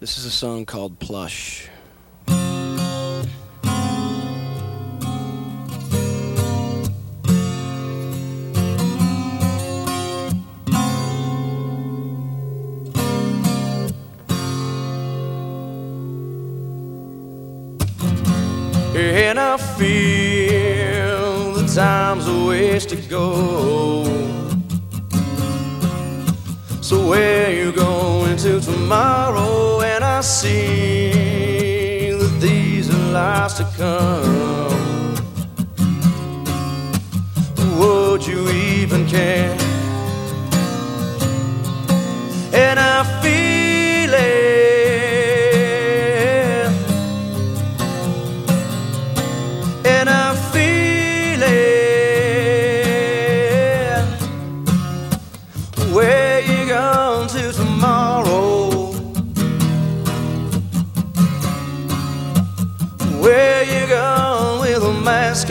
This is a song called Plush. And I feel the time's a ways to go. So where you going to tomorrow? I see that these are lives to come. Would you even care?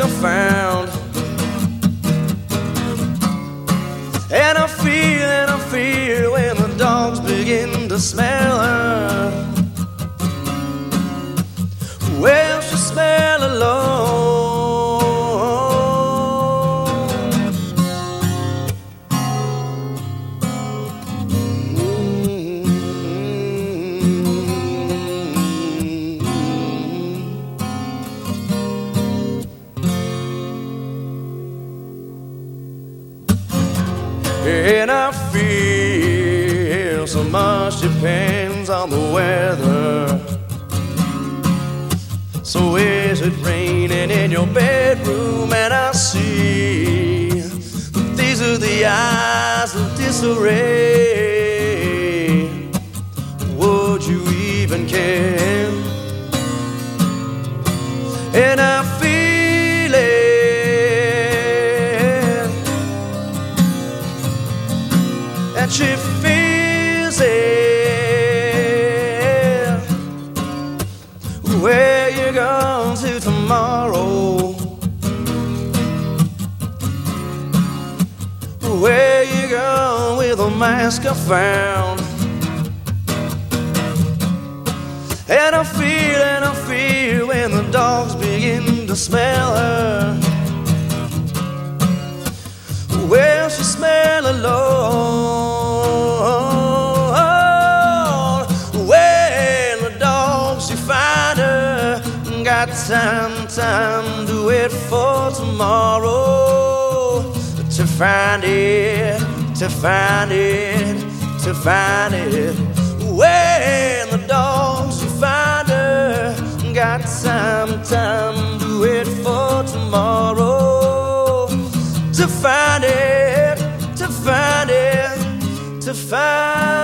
I found? And I feel and I feel when the dogs begin to smell And I feel so much depends on the weather. So is it raining in your bedroom? And I see these are the eyes of disarray. Would you even care? She feels it. Where you going to tomorrow? Where you going with a mask I found? And I feel and I feel when the dogs begin to smell got some time to wait for tomorrow to find it, to find it, to find it. When the dogs find her, got some time to wait for tomorrow to find it, to find it, to find